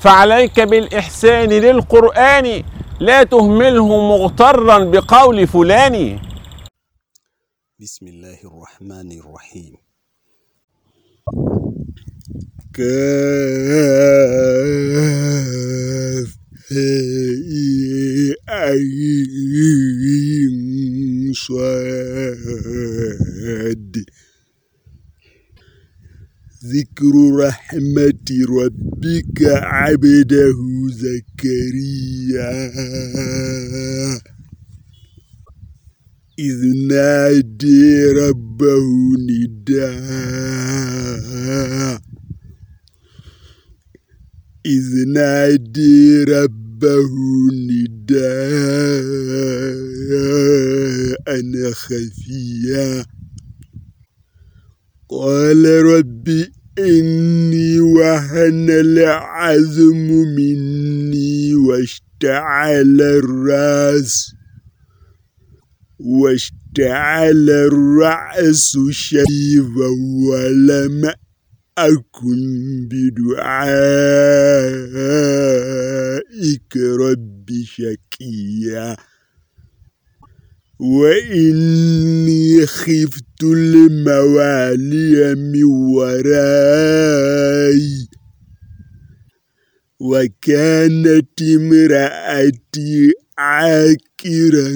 فعليك بالإحسان للقرآن لا تهمله مغترا بقول فلان. بسم الله الرحمن الرحيم. ذكر رحمة ربك عبده زكريا. إذ نادي ربه نداء إذ نادي ربه نداء خفيا قال رب إني وهن العزم مني واشتعل الرأس واشتعل الرأس شيبا ولم أكن بدعائك رب شقيا وإني خفت الموالي من وراي. وكانت امرأتي عاكرا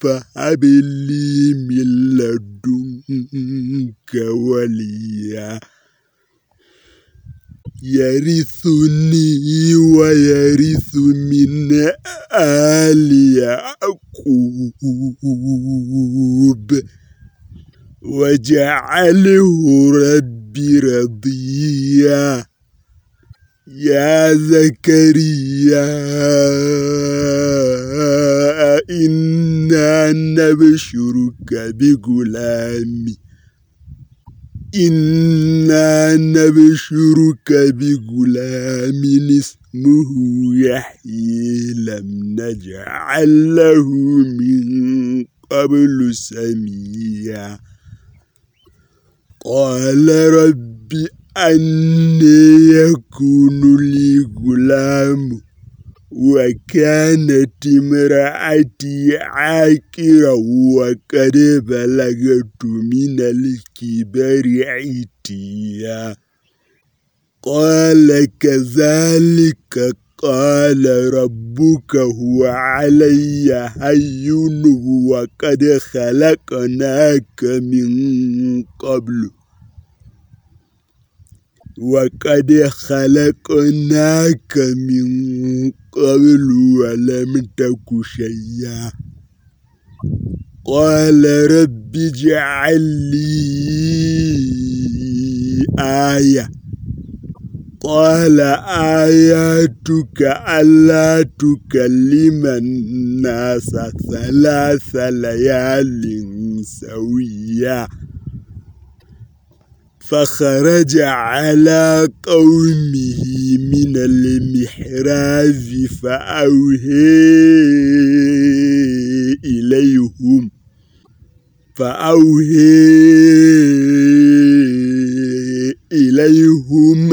فهب لي من لدنك وليا. يرثني ويرث من آل يعقوب. وجعله ربي رضيا. يا زكريا إنا نبشرك بغلام إنا نبشرك بغلام اسمه يحيي لم نجعل له من قبل سميا قال رب أن يكون لي غلام وكانت امرأتي عاكرا وقد بلغت من الكبر عتيا. قال كذلك قال ربك هو علي هين وقد خلقناك من قبل. وقد خلقناك من قبل ولم تك شيئا قال رب اجعل لي آية قال آياتك ألا تكلم الناس ثلاث ليال سويا فخرج على قومه من المحراب فأوهي إليهم. فأوهي إليهم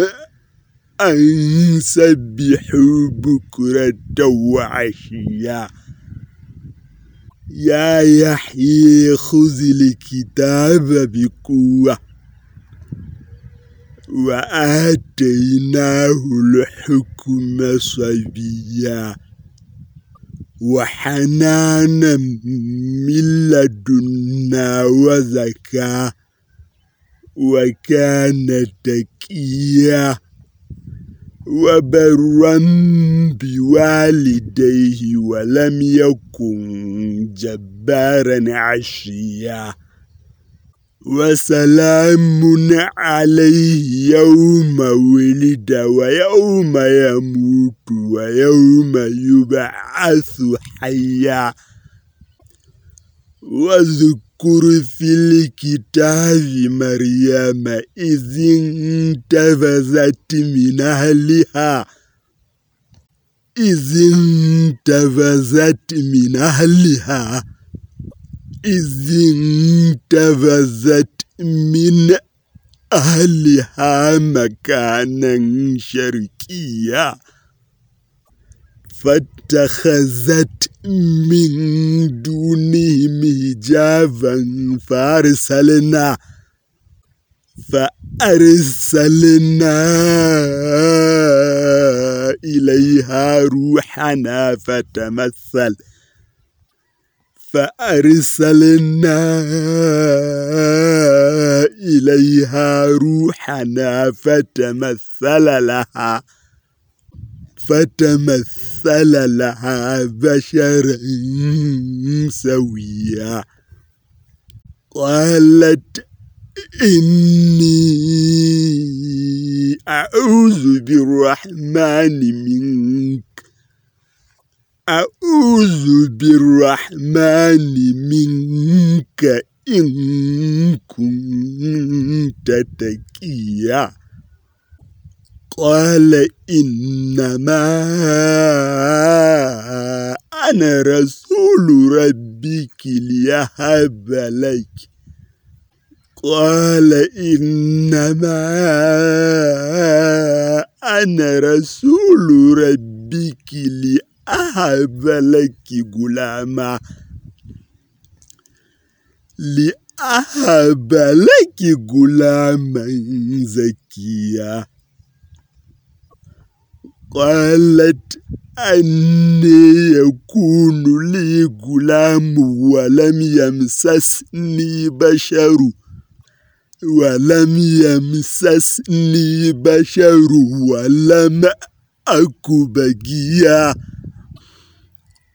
أن سبحوا بكرة وعشيا. يا يحيى خذ الكتاب بقوة. وآتيناه الحكم صبيا وحنانا من لدنا وزكاة وكان تكيا وبرا بوالديه ولم يكن جبارا عشيا. وسلام عليه يوم ولد ويوم يموت ويوم يبعث حيا واذكر في الكتاب مريم إذ انتبذت من أهلها إذ انتبذت من أهلها إذ انتبذت من أهلها مكانا شرقيا. فاتخذت من دونهم حجابا فارسلنا فأرسلنا إليها روحنا فتمثل فأرسلنا إليها روحنا فتمثل لها فتمثل لها بشرا سويا. قالت إني أعوذ بالرحمن منك أعوذ بالرحمن منك إن كنت تقيا. قال إنما أنا رسول ربك ليهب لك. قال إنما أنا رسول ربك لأهب لك غلاما لأهب لك غلاما زكيا قالت أني يكون لي غلام ولم يمسسني بشر ولم يمسسني بشر ولم أك بقيا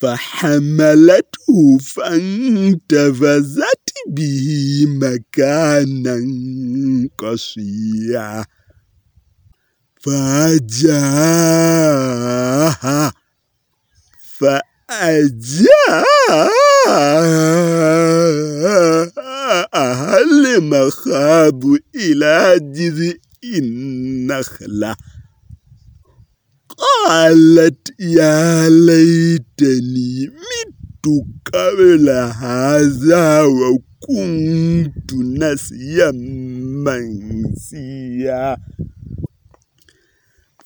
فحملته فانتفزت به مكانا قصيا. فأجاها فأجاها المخاض إلى جذع النخلة. قالت يا ليتني مت قبل هذا وكنت نسيا منسيا.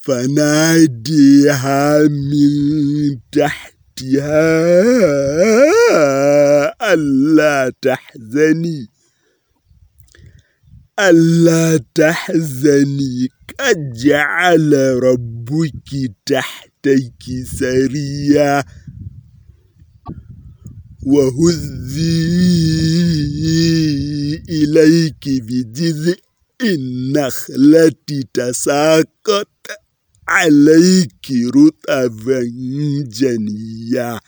فناديها من تحتها ألا تحزني ألا تحزني قد جعل ربك تحتك سريا وهزي إليك بجذع النخلة تساقط عليك رطبا جنيا.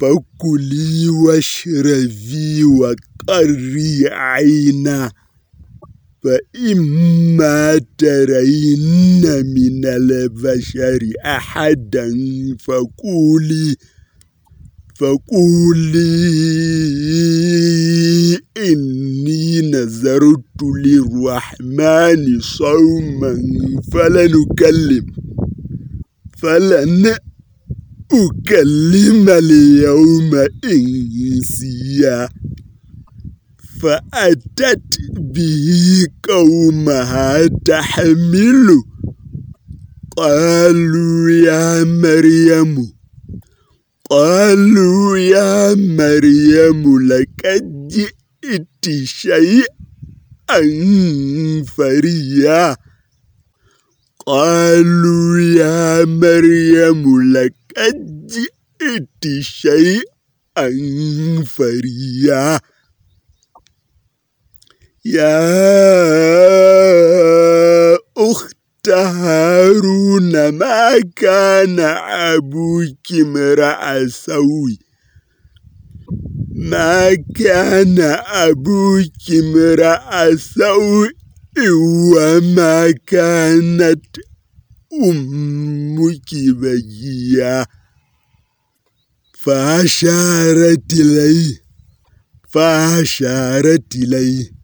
فكلي واشربي وقري عينا. فإما ترين من البشر أحدا فقولي فقولي إني نذرت للرحمن صوما فلنكلم فلن أكلم اليوم إنسيا. فأتت به قومها تحمله قالوا يا مريم قالوا يا مريم لقد جئت شيئا فريا. قالوا يا مريم لقد جئت شيئا فريا. يا أخت هارون ما كان أبوك امرأ سوي؟ ما كان أبوك امرأ سوء وما كانت أمك بجيا فأشارت إليه فأشارت إليه.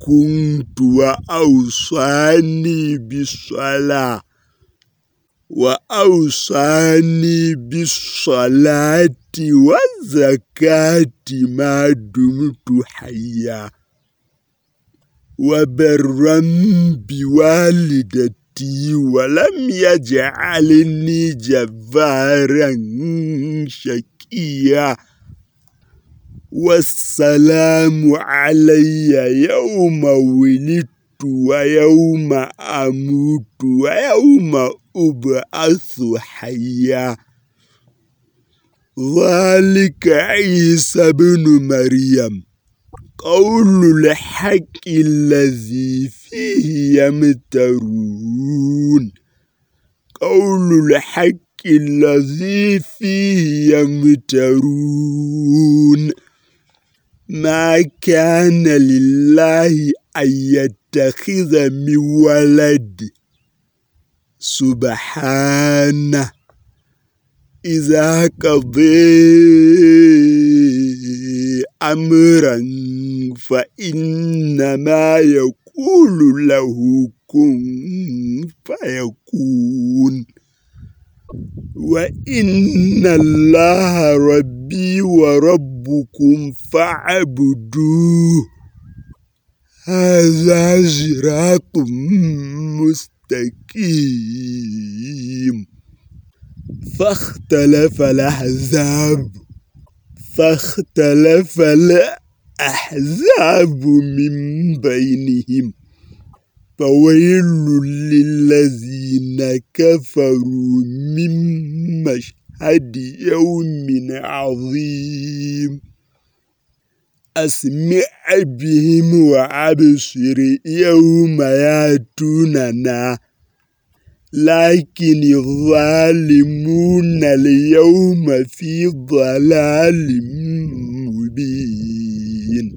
كنت وأوصاني بالصلاة وأوصاني بالصلاة والزكاة ما دمت حيا وبرا بوالدتي ولم يجعلني جبارا شكيا والسلام علي يوم ولدت ويوم أموت ويوم أبعث حيا. ذلك عيسى بن مريم. قول الحق الذي فيه يمترون. قول الحق الذي فيه يمترون. ما كان لله أن يتخذ من ولد سبحانه إذا قضي أمرا فإنما يقول له كن فيكون وإن الله ربي وربكم فاعبدوه. هذا صراط مستقيم. فاختلف الأحزاب. فاختلف الأحزاب من بينهم. فويل للذين كفروا من مشهد يوم عظيم. أسمع بهم وأبصر يوم ياتوننا. لكن الظالمون اليوم في ضلال مبين.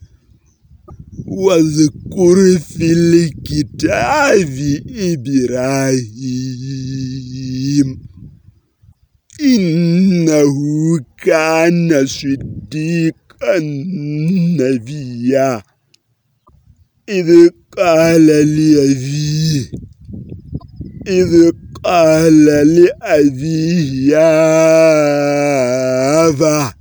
واذكر في الكتاب إبراهيم إنه كان صديقا نبيا. إذ قال لأبيه إذ قال لأبيه يا أبا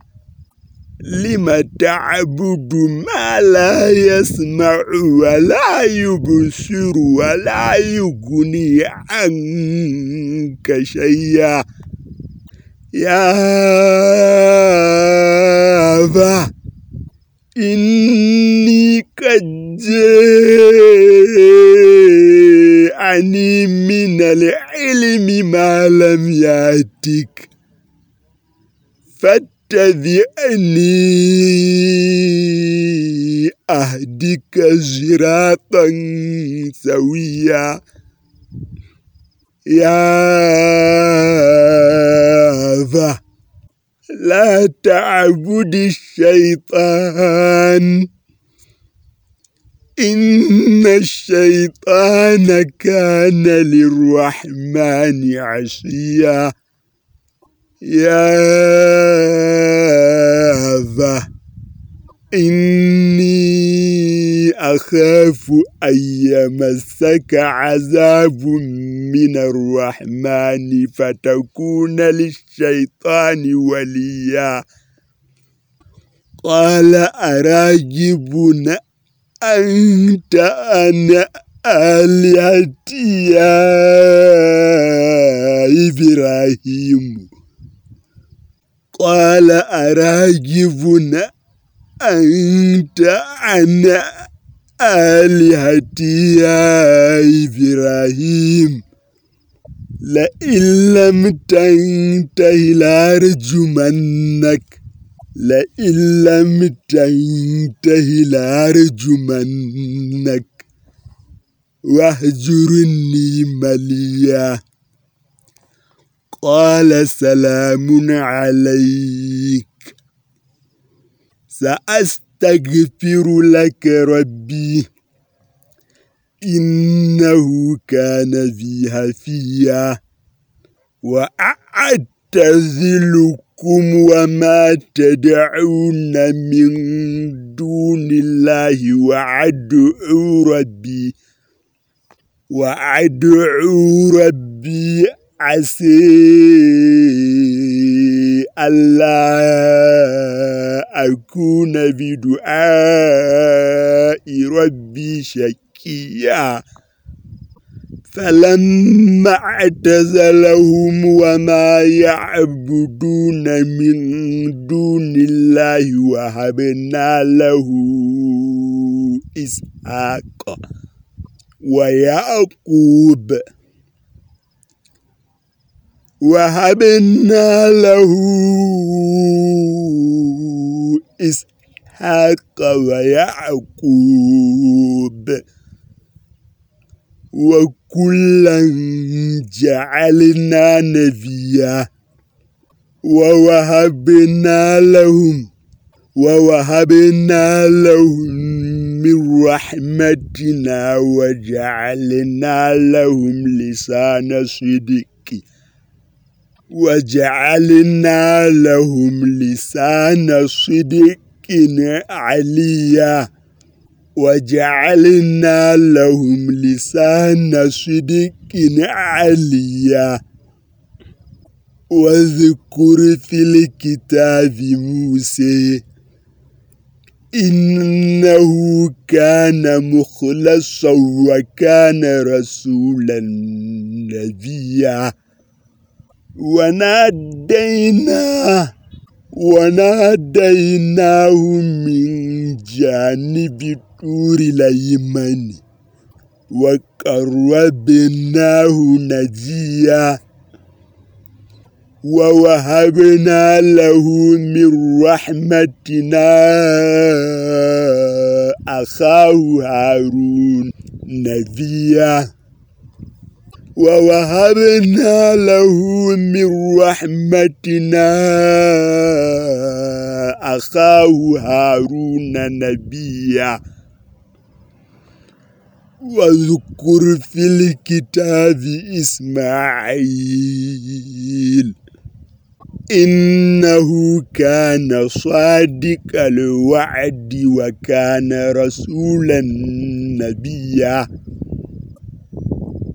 لم تعبد ما لا يسمع ولا يبصر ولا يغني عنك شيئا. يا أبا إني قد جاءني من العلم ما لم يأتك. فاتبعني أهدك صراطا سويا. يا ذا لا تعبد الشيطان. إن الشيطان كان للرحمن عشيا. يا ذا إني أخاف أن يمسك عذاب من الرحمن فتكون للشيطان وليا. قال أراجب أنت أنا آلهتي يا إبراهيم؟ قال أراجب أنت عن آلهتي يا إبراهيم. لئن لم تنته لأرجمنك. لئن لم تنته لأرجمنك. واهجرني مليا. قال سلام عليك. سأستغفر لك ربي. إنه كان بي حفيا وأعتزلكم وما تدعون من دون الله وأدعو ربي. وأدعو ربي عسي ألا أكون بدعاء ربي شكيا فلما اعتزلهم وما يعبدون من دون الله وهبنا له إسحاق ويعقوب وهبنا له إسحاق ويعقوب وكلا جعلنا نبيا ووهبنا لهم ووهبنا لهم من رحمتنا وجعلنا لهم لسان صدق وجعلنا لهم لسان صدق عليا. وجعلنا لهم لسان صدق عليا. واذكر في الكتاب موسى إنه كان مخلصا وكان رسولا نبيا. وناديناه وناديناه من جانب الطور الأيمن وقربناه نجيا ووهبنا له من رحمتنا أخاه هارون نبيا ووهبنا له من رحمتنا أخاه هارون نبيا. واذكر في الكتاب إسماعيل إنه كان صادق الوعد وكان رسولا نبيا.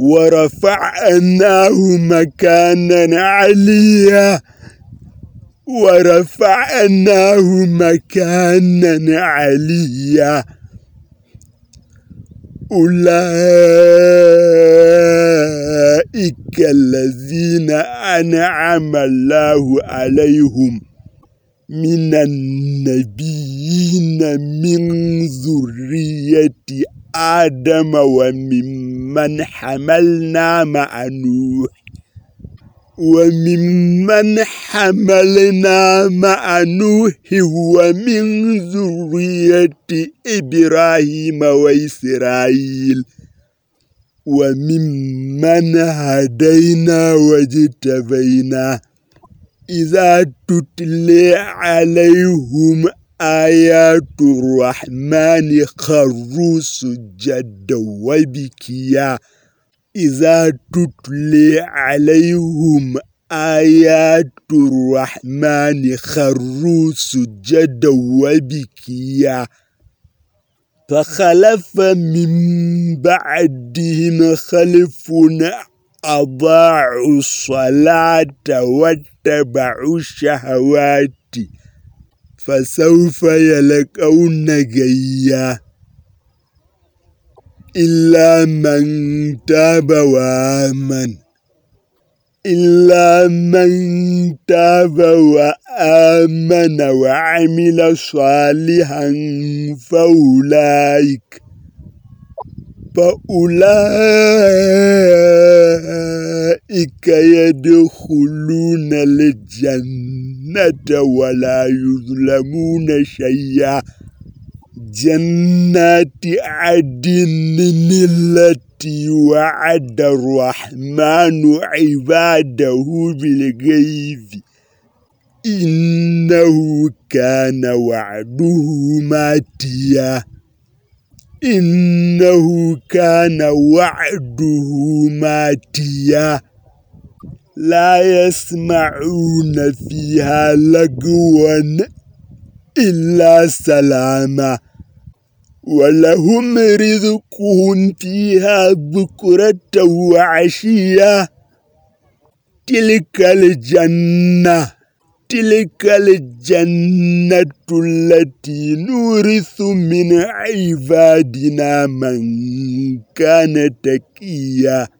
ورفعناه مكانا عليا. ورفعناه مكانا عليا. أولئك الذين أنعم الله عليهم من النبيين من ذرية آدم وممن حملنا مع نوح. وممن حملنا مع نوح ومن ذرية إبراهيم وإسرائيل. وممن هدينا واجتبينا. إذا تتلي عليهم آيات الرحمن خروا سجدا وبكيا إذا تتلي عليهم آيات الرحمن خروا سجدا وبكيا فخلف من بعدهم خلف أضاعوا الصلاة واتبعوا الشهوات. فسوف يلقون جيا إلا من تاب وآمن. إلا من تاب وآمن وعمل صالحا فأولئك فأولئك يدخلون الجنة ولا يظلمون شيئا. جنات عدن التي وعد الرحمن عباده بالغيب. إنه كان وعده ماتيا. إنه كان وعده ماتيا. لا يسمعون فيها لغوا إلا سلاما. ولهم رزقهم فيها بكرة وعشيا تلك الجنة تلك الجنة التي نورث من عبادنا من كان تكيا.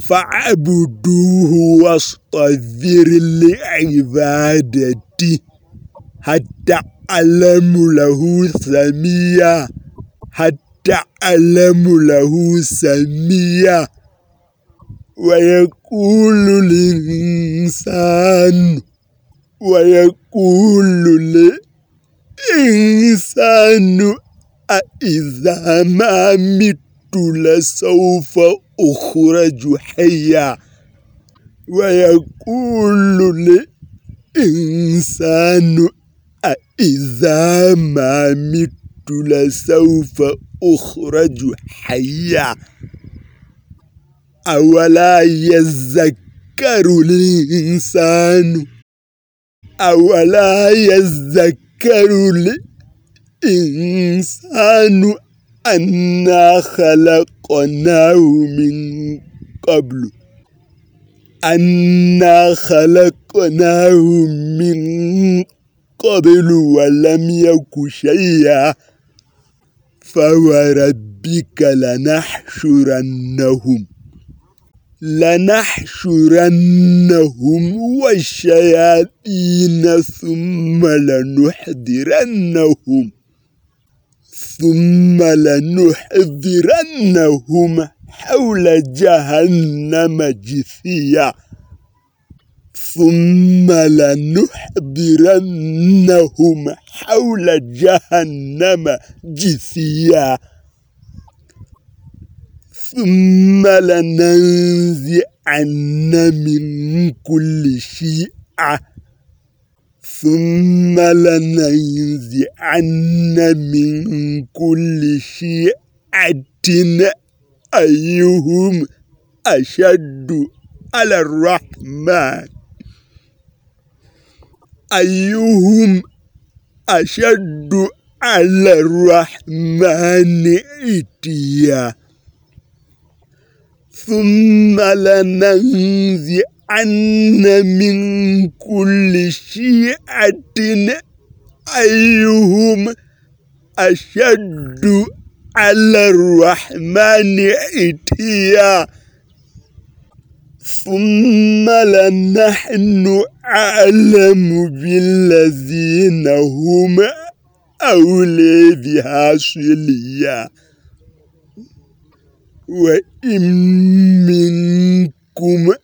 فاعبدوه واصطبر لعبادته حتى أعلم له سميا حتى أعلم له سميا. ويقول الإنسان ويقول الإنسان أإذا ما مت لسوف أخرج حيا ويقول الإنسان أإذا ما مت لسوف أخرج حيا أولا يذكر الإنسان أولا يذكر الإنسان أنا خلقناه من قبل. أنا خلقناه من قبل ولم يك شيئا. فوربك لنحشرنهم. لنحشرنهم والشياطين ثم لنحضرنهم. ثم لنحضرنهم حول جهنم جثيا. ثم لنحضرنهم حول جهنم جثيا. ثم لننزعن من كل شيعة ثم لننزعن من كل شيعة أيهم أشد على الرحمن. أيهم أشد على الرحمن إتيا ثم لننزعن من كل شيعة أيهم أشد على الرحمن إتيا ثم لنحن أعلم بالذين هم أولي بها صليا. وإن منكم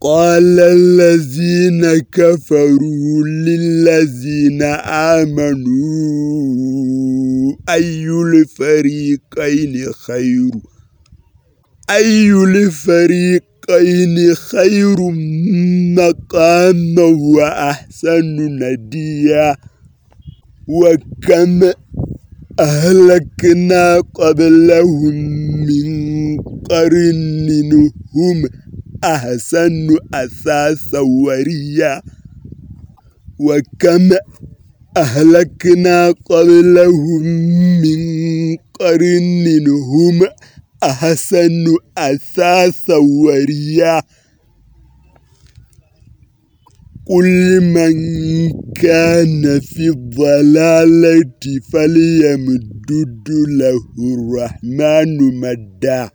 قال الذين كفروا للذين آمنوا أي الفريقين خير؟ أي الفريقين خير مقاما وأحسن نديا؟ وكم أهلكنا قبلهم من قرن هم أحسن أثاثا وريا وكم أهلكنا قبلهم من قرن هم أحسن أثاثا وريا قل من كان في الضلالة فليمدد له الرحمن مدا.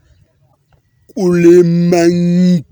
قل من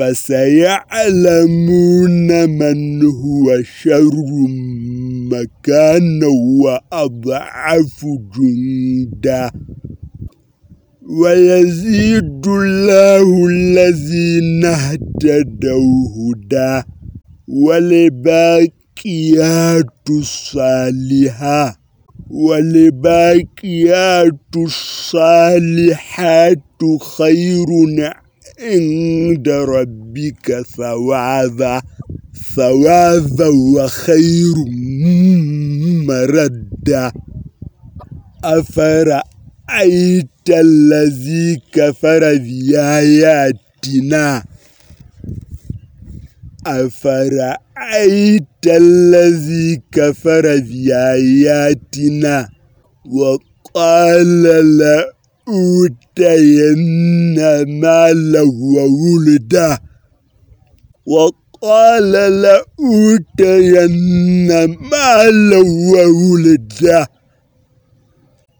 فسيعلمون من هو شر مكانا وأضعف جندا. ويزيد الله الذين اهتدوا هدى ولباقيات الصالحات ولباقيات الصالحات خير عند ربك ثوابا ثوابا وخير مردا. أفرأيت الذي كفر بآياتنا؟ أفرأيت الذي كفر بآياتنا؟ وقال لأوتين مالا وولدا وقال لأوتين مالا وولدا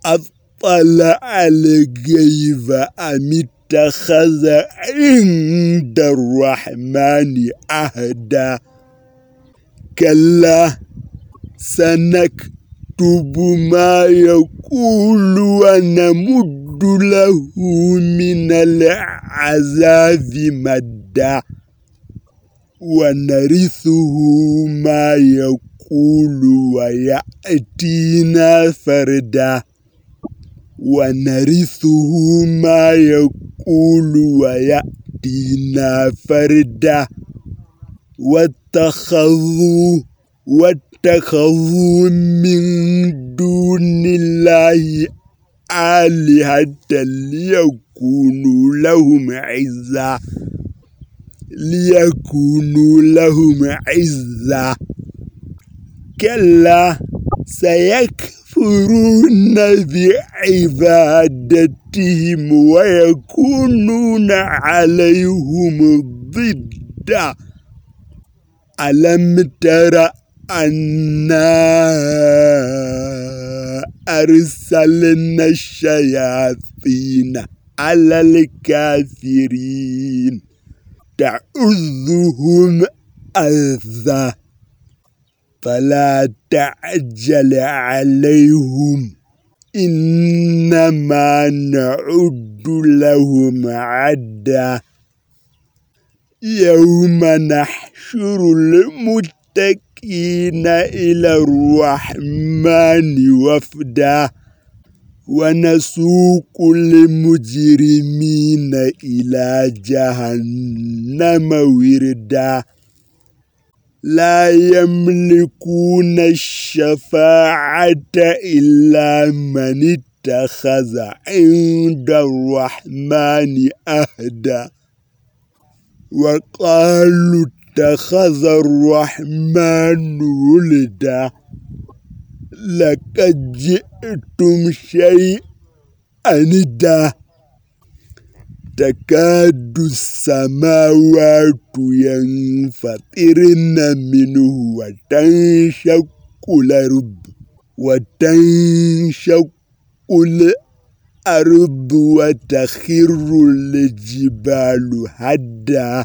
أطلع الغيب أم اتخذ عند الرحمن عهدا كلا سنكتب نكتب ما يقول ونمد له من العذاب مدا ونرثه ما يقول ويأتينا فردا ونرثه ما يقول ويأتينا فردا واتخذوا واتخذوا من دون الله آلهة ليكونوا لهم عزا ليكونوا لهم عزا كلا سيكفرون بعبادتهم ويكونون عليهم ضدا. ألم تر أنا أرسلنا الشياطين على الكافرين. تعذهم أذى فلا تعجل عليهم. إنما نعد لهم عدا. يوم نحشر المتقين. إلى الرحمن وفدا ونسوق المجرمين إلى جهنم وردا لا يملكون الشفاعة إلا من اتخذ عند الرحمن أهدا وقالوا اتخذ الرحمن ولدا. لقد جئتم شيئا ندا تكاد السماوات ينفطرن منه وتنشق الأرض وتنشق الأرض وتخر الجبال هدا.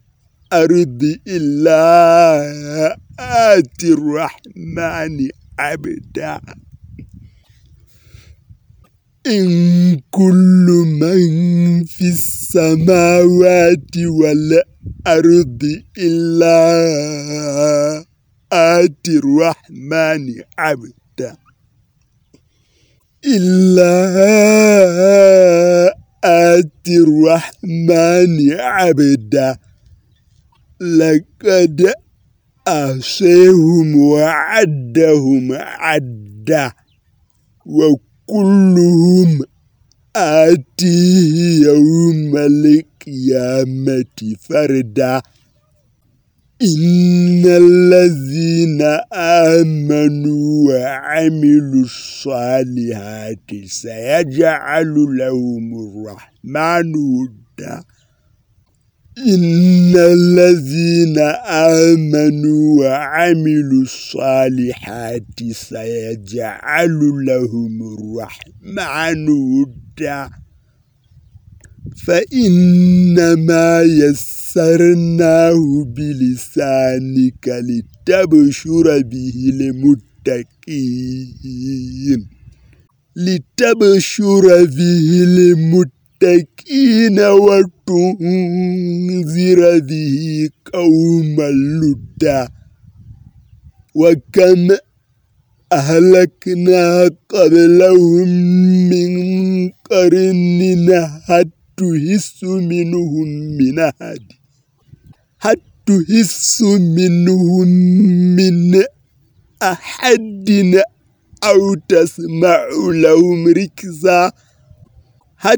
إلا آتي الرحمن عبدا. إن كل من في السماوات والأرض إلا آتي الرحمن عبدا. إلا آتي الرحمن عبدا. لقد أحصيهم وعدهم عدا وكلهم آتيه يوم القيامة فردا. إن الذين آمنوا وعملوا الصالحات سيجعل لهم الرحمن ودا. إن الذين آمنوا وعملوا الصالحات سيجعل لهم الرحمن ودا فإنما يسرناه بلسانك لتبشر به المتقين لتبشر به المتقين وتنذر به قوما لدا وكم أهلكنا قبلهم من قرن هل تحس منهم من أحد. هل تحس منهم من أحد أو تسمع لهم ركزا. هل